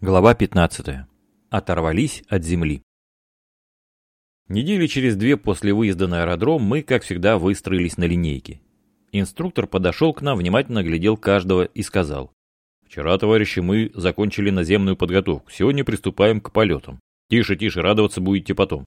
Глава 15. Оторвались от земли. Недели через две после выезда на аэродром мы, как всегда, выстроились на линейке. Инструктор подошел к нам, внимательно глядел каждого и сказал. «Вчера, товарищи, мы закончили наземную подготовку. Сегодня приступаем к полетам. Тише, тише, радоваться будете потом.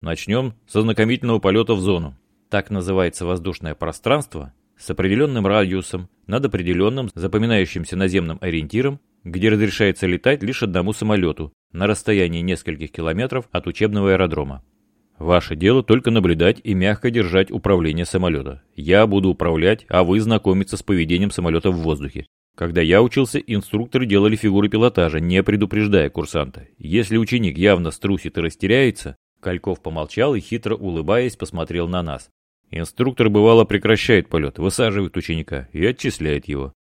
Начнем со знакомительного полета в зону. Так называется воздушное пространство с определенным радиусом над определенным запоминающимся наземным ориентиром где разрешается летать лишь одному самолету на расстоянии нескольких километров от учебного аэродрома. Ваше дело только наблюдать и мягко держать управление самолета. Я буду управлять, а вы знакомиться с поведением самолета в воздухе. Когда я учился, инструкторы делали фигуры пилотажа, не предупреждая курсанта. Если ученик явно струсит и растеряется, Кольков помолчал и, хитро улыбаясь, посмотрел на нас. Инструктор бывало прекращает полет, высаживает ученика и отчисляет его.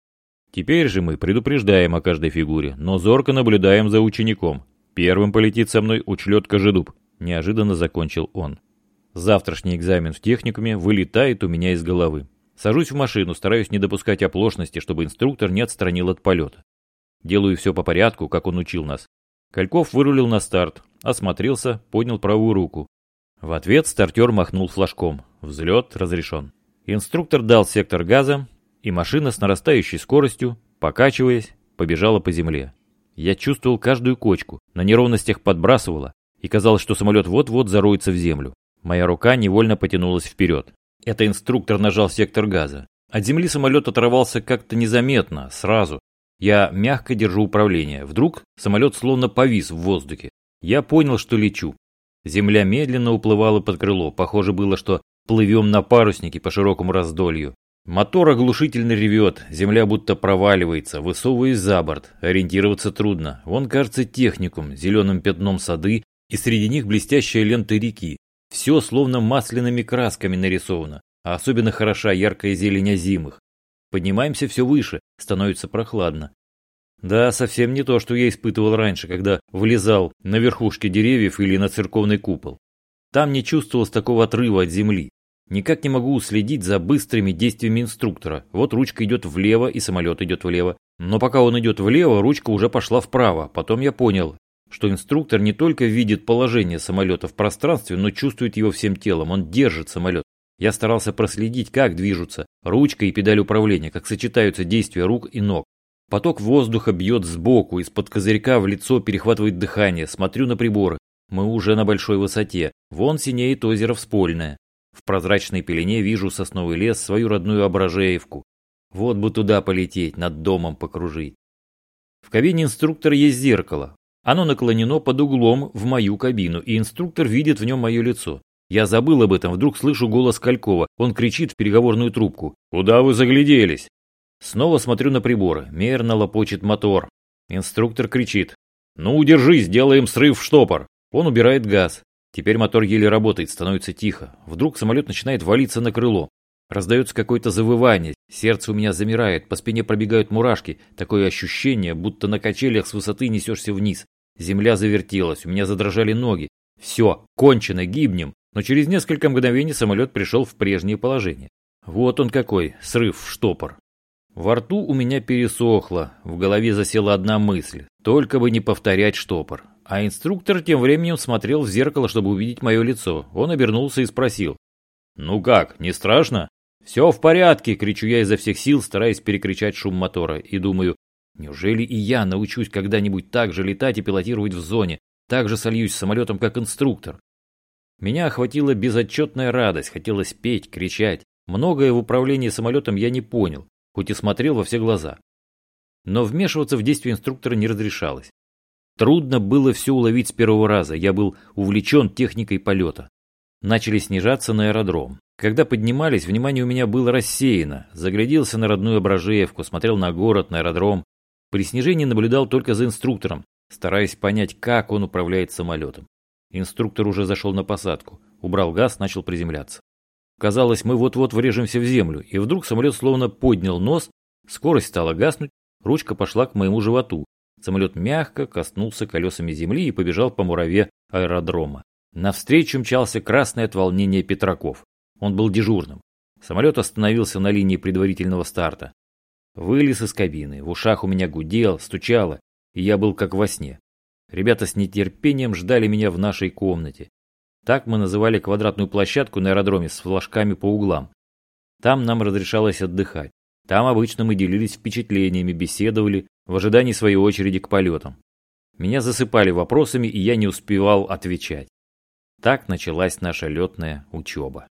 Теперь же мы предупреждаем о каждой фигуре, но зорко наблюдаем за учеником. Первым полетит со мной учлет Кожедуб. Неожиданно закончил он. Завтрашний экзамен в техникуме вылетает у меня из головы. Сажусь в машину, стараюсь не допускать оплошности, чтобы инструктор не отстранил от полета. Делаю все по порядку, как он учил нас. Кольков вырулил на старт, осмотрелся, поднял правую руку. В ответ стартер махнул флажком. Взлет разрешен. Инструктор дал сектор газа, и машина с нарастающей скоростью, покачиваясь, побежала по земле. Я чувствовал каждую кочку, на неровностях подбрасывала, и казалось, что самолет вот-вот зароется в землю. Моя рука невольно потянулась вперед. Это инструктор нажал сектор газа. От земли самолет оторвался как-то незаметно, сразу. Я мягко держу управление. Вдруг самолет словно повис в воздухе. Я понял, что лечу. Земля медленно уплывала под крыло. Похоже было, что плывем на паруснике по широкому раздолью. Мотор оглушительно ревет, земля будто проваливается, высовываясь за борт, ориентироваться трудно. Вон, кажется, техникум, зеленым пятном сады, и среди них блестящая лента реки. Все словно масляными красками нарисовано, а особенно хороша яркая зелень озимых. Поднимаемся все выше, становится прохладно. Да, совсем не то, что я испытывал раньше, когда влезал на верхушки деревьев или на церковный купол. Там не чувствовалось такого отрыва от земли. Никак не могу уследить за быстрыми действиями инструктора. Вот ручка идет влево, и самолет идет влево. Но пока он идет влево, ручка уже пошла вправо. Потом я понял, что инструктор не только видит положение самолета в пространстве, но чувствует его всем телом. Он держит самолет. Я старался проследить, как движутся ручка и педаль управления, как сочетаются действия рук и ног. Поток воздуха бьет сбоку, из-под козырька в лицо перехватывает дыхание. Смотрю на приборы. Мы уже на большой высоте. Вон синеет озеро Вспольное. В прозрачной пелене вижу сосновый лес, свою родную Ображеевку. Вот бы туда полететь, над домом покружить. В кабине инструктора есть зеркало. Оно наклонено под углом в мою кабину, и инструктор видит в нем мое лицо. Я забыл об этом, вдруг слышу голос Калькова. Он кричит в переговорную трубку. «Куда вы загляделись?» Снова смотрю на приборы. Мерно лопочет мотор. Инструктор кричит. «Ну, удержись, сделаем срыв в штопор». Он убирает газ. Теперь мотор еле работает, становится тихо. Вдруг самолет начинает валиться на крыло. Раздается какое-то завывание, сердце у меня замирает, по спине пробегают мурашки. Такое ощущение, будто на качелях с высоты несешься вниз. Земля завертелась, у меня задрожали ноги. Все, кончено, гибнем. Но через несколько мгновений самолет пришел в прежнее положение. Вот он какой, срыв в штопор. Во рту у меня пересохло, в голове засела одна мысль. Только бы не повторять штопор. А инструктор тем временем смотрел в зеркало, чтобы увидеть мое лицо. Он обернулся и спросил. «Ну как, не страшно?» «Все в порядке!» – кричу я изо всех сил, стараясь перекричать шум мотора. И думаю, неужели и я научусь когда-нибудь так же летать и пилотировать в зоне? Так же сольюсь с самолетом, как инструктор? Меня охватила безотчетная радость, хотелось петь, кричать. Многое в управлении самолетом я не понял, хоть и смотрел во все глаза. Но вмешиваться в действия инструктора не разрешалось. Трудно было все уловить с первого раза, я был увлечен техникой полета. Начали снижаться на аэродром. Когда поднимались, внимание у меня было рассеяно. Загляделся на родную Ображеевку, смотрел на город, на аэродром. При снижении наблюдал только за инструктором, стараясь понять, как он управляет самолетом. Инструктор уже зашел на посадку, убрал газ, начал приземляться. Казалось, мы вот-вот врежемся в землю, и вдруг самолет словно поднял нос, скорость стала гаснуть, ручка пошла к моему животу, Самолет мягко коснулся колесами земли и побежал по мураве аэродрома. Навстречу мчался красный от волнения Петраков. Он был дежурным. Самолет остановился на линии предварительного старта. Вылез из кабины. В ушах у меня гудел, стучало. и я был как во сне. Ребята с нетерпением ждали меня в нашей комнате. Так мы называли квадратную площадку на аэродроме с флажками по углам. Там нам разрешалось отдыхать. Там обычно мы делились впечатлениями, беседовали в ожидании своей очереди к полетам. Меня засыпали вопросами, и я не успевал отвечать. Так началась наша летная учеба.